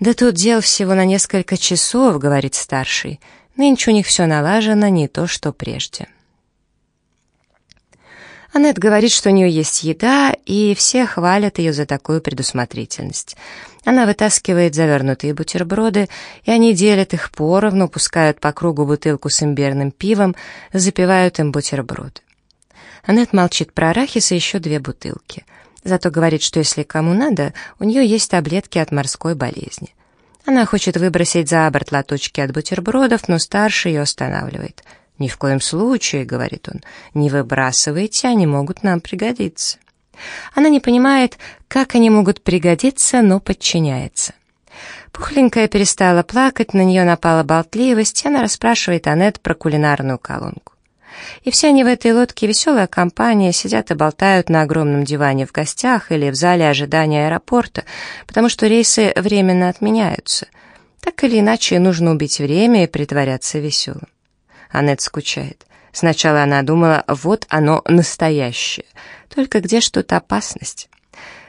«Да тут дел всего на несколько часов», — говорит старший. «Нынче у них все налажено, не то, что прежде». Аннет говорит, что у нее есть еда, и все хвалят ее за такую предусмотрительность. Она вытаскивает завернутые бутерброды, и они делят их поровну, пускают по кругу бутылку с имбирным пивом, запивают им бутерброды. Аннет молчит про арахис и еще две бутылки. Зато говорит, что если кому надо, у нее есть таблетки от морской болезни. Она хочет выбросить за борт лоточки от бутербродов, но старший ее останавливает — «Ни в коем случае», — говорит он, — «не выбрасывайте, они могут нам пригодиться». Она не понимает, как они могут пригодиться, но подчиняется. Пухленькая перестала плакать, на нее напала болтливость, и она расспрашивает Аннет про кулинарную колонку. И все они в этой лодке веселая компания, сидят и болтают на огромном диване в гостях или в зале ожидания аэропорта, потому что рейсы временно отменяются. Так или иначе, нужно убить время и притворяться веселым. Аннет скучает. Сначала она думала, вот оно настоящее. Только где что-то опасность?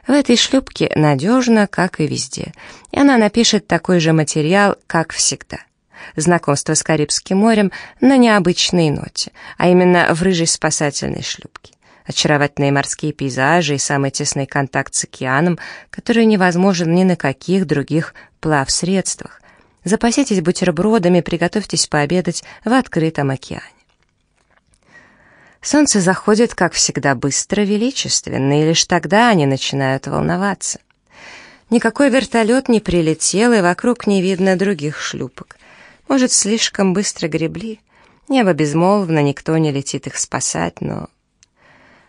В этой шлюпке надежно, как и везде. И она напишет такой же материал, как всегда. Знакомство с Карибским морем на необычной ноте, а именно в рыжей спасательной шлюпке. Очаровательные морские пейзажи и самый тесный контакт с океаном, который невозможен ни на каких других плавсредствах. Запаситесь бутербродами, приготовьтесь пообедать в открытом океане. Солнце заходит, как всегда, быстро, величественно, и лишь тогда они начинают волноваться. Никакой вертолет не прилетел, и вокруг не видно других шлюпок. Может, слишком быстро гребли? Небо безмолвно, никто не летит их спасать, но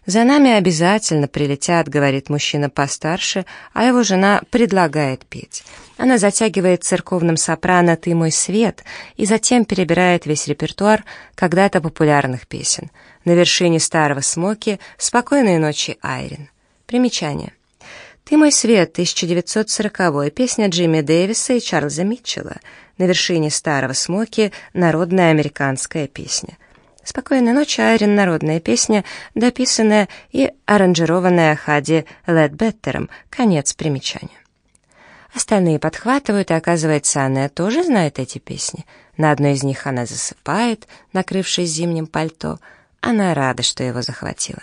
«За нами обязательно прилетят», — говорит мужчина постарше, а его жена предлагает петь. Она затягивает церковным сопрано «Ты мой свет» и затем перебирает весь репертуар когда-то популярных песен. На вершине старого смоки «Спокойной ночи, Айрин». Примечание. «Ты мой свет» 1940 песня Джимми Дэвиса и Чарльза Митчелла. На вершине старого смоки народная американская песня. «Спокойной ночи, Айрин» — народная песня, дописанная и аранжированная Хади Ледбеттером. Конец примечания. Остальные подхватывают, и оказывается, Анна тоже знает эти песни. На одной из них она засыпает, накрывшись зимним пальто. Она рада, что его захватила.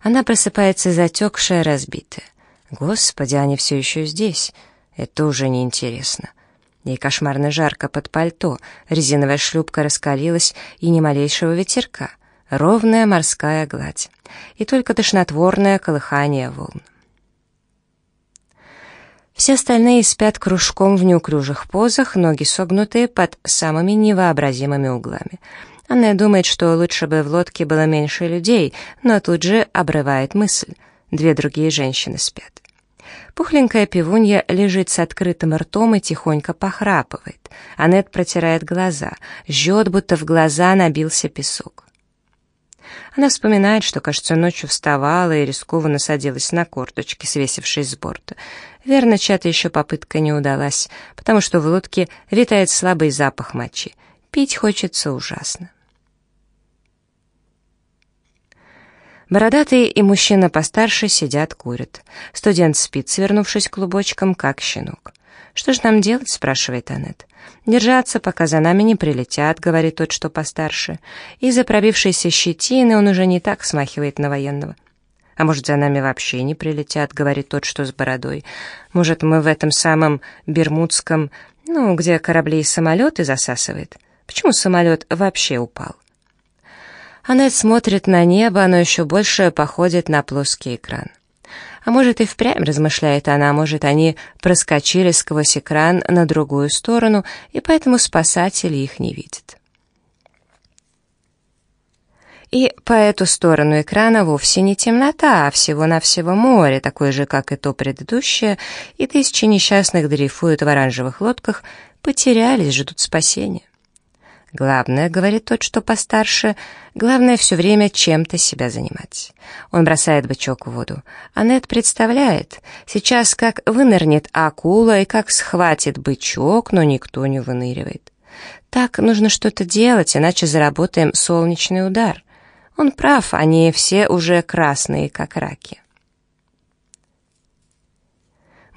Она просыпается затекшая, разбитая. Господи, они все еще здесь. Это уже неинтересно. Ей кошмарно жарко под пальто, резиновая шлюпка раскалилась, и ни малейшего ветерка. Ровная морская гладь. И только тошнотворное колыхание волн. Все остальные спят кружком в неуклюжих позах, ноги согнутые под самыми невообразимыми углами. Она думает, что лучше бы в лодке было меньше людей, но тут же обрывает мысль. Две другие женщины спят. Пухленькая пивунья лежит с открытым ртом и тихонько похрапывает. Аннет протирает глаза, жжет, будто в глаза набился песок. Она вспоминает, что, кажется, ночью вставала и рискованно садилась на корточки, свесившись с борта. Верно, чья-то еще попытка не удалась, потому что в лодке витает слабый запах мочи. Пить хочется ужасно. Бородатый и мужчина постарше сидят, курят. Студент спит, свернувшись клубочком, как щенок. «Что же нам делать?» — спрашивает Аннет. «Держаться, пока за нами не прилетят», — говорит тот, что постарше. Из-за пробившейся щетины он уже не так смахивает на военного. «А может, за нами вообще не прилетят», — говорит тот, что с бородой. «Может, мы в этом самом Бермудском, ну, где корабли и самолеты засасывает? Почему самолет вообще упал?» Аннет смотрит на небо, оно еще больше походит на плоский экран. А может и впрямь, размышляет она, может они проскочили сквозь экран на другую сторону, и поэтому спасатели их не видят. И по эту сторону экрана вовсе не темнота, а всего-навсего море, такое же, как и то предыдущее, и тысячи несчастных дрейфуют в оранжевых лодках, потерялись, ждут спасения. Главное, говорит тот, что постарше, главное все время чем-то себя занимать. Он бросает бычок в воду. Аннет представляет, сейчас как вынырнет акула и как схватит бычок, но никто не выныривает. Так нужно что-то делать, иначе заработаем солнечный удар. Он прав, они все уже красные, как раки.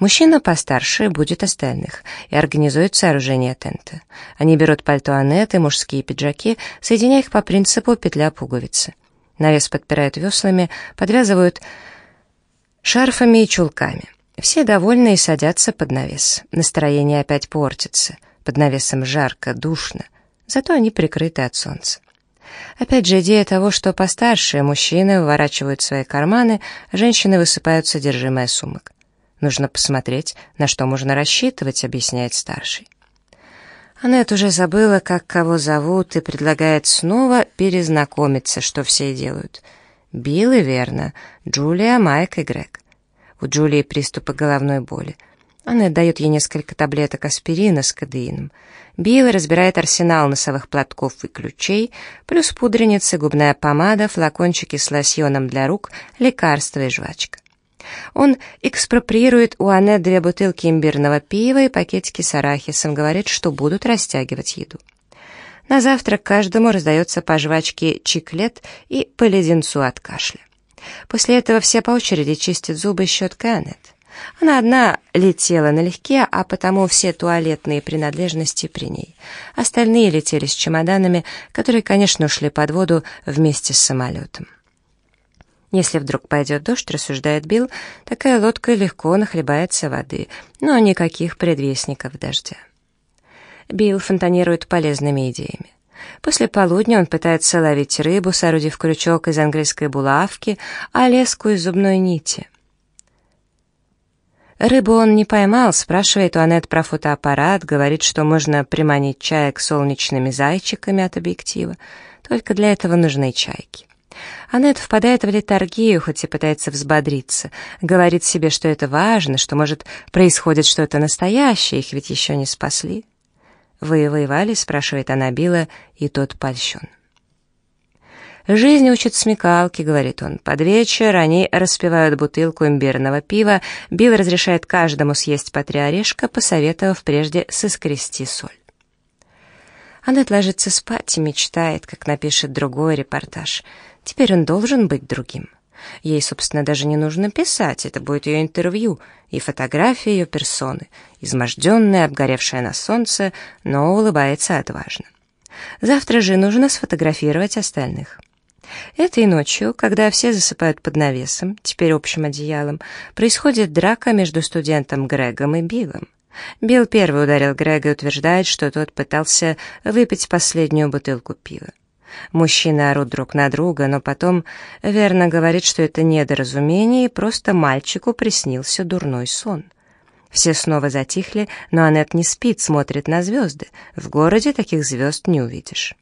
Мужчина постарше будет остальных и организует сооружение тента. Они берут пальто Аннет и мужские пиджаки, соединяя их по принципу петля-пуговицы. Навес подпирают веслами, подвязывают шарфами и чулками. Все довольны и садятся под навес. Настроение опять портится. Под навесом жарко, душно. Зато они прикрыты от солнца. Опять же, идея того, что постарше мужчины выворачивают свои карманы, женщины высыпают содержимое сумок. Нужно посмотреть, на что можно рассчитывать, объясняет старший. Аннет уже забыла, как кого зовут, и предлагает снова перезнакомиться, что все делают. Билл и верно, Джулия, Майк и Грег. У Джулии приступы головной боли. Аннет дает ей несколько таблеток аспирина с кадеином. Билл разбирает арсенал носовых платков и ключей, плюс пудреница, губная помада, флакончики с лосьоном для рук, лекарства и жвачка. Он экспроприирует у Анне две бутылки имбирного пива и пакетики с арахисом, говорит, что будут растягивать еду. На завтрак каждому раздается по жвачке чиклет и по леденцу от кашля. После этого все по очереди чистят зубы щеткой Аннет. Она одна летела налегке, а потому все туалетные принадлежности при ней. Остальные летели с чемоданами, которые, конечно, ушли под воду вместе с самолетом. Если вдруг пойдет дождь, рассуждает Билл, такая лодка легко нахлебается воды, но никаких предвестников дождя. Билл фонтанирует полезными идеями. После полудня он пытается ловить рыбу, соорудив крючок из английской булавки, а леску из зубной нити. Рыбу он не поймал, спрашивает у Аннет про фотоаппарат, говорит, что можно приманить чаек солнечными зайчиками от объектива. Только для этого нужны чайки. Аннет впадает в летаргию, хоть и пытается взбодриться. Говорит себе, что это важно, что, может, происходит что-то настоящее, их ведь еще не спасли. «Вы воевали?» — спрашивает она Билла, и тот польщен. «Жизнь учит смекалки», — говорит он. Под вечер они распивают бутылку имбирного пива, Билл разрешает каждому съесть по три орешка, посоветовав прежде соскрести соль. Аннет ложится спать и мечтает, как напишет другой репортаж — Теперь он должен быть другим. Ей, собственно, даже не нужно писать, это будет ее интервью и фотография ее персоны, изможденная, обгоревшая на солнце, но улыбается отважно. Завтра же нужно сфотографировать остальных. Этой ночью, когда все засыпают под навесом, теперь общим одеялом, происходит драка между студентом Грегом и Биллом. Билл первый ударил Грега и утверждает, что тот пытался выпить последнюю бутылку пива. Мужчины орут друг на друга, но потом верно говорит, что это недоразумение, и просто мальчику приснился дурной сон. Все снова затихли, но Аннет не спит, смотрит на звезды. В городе таких звезд не увидишь.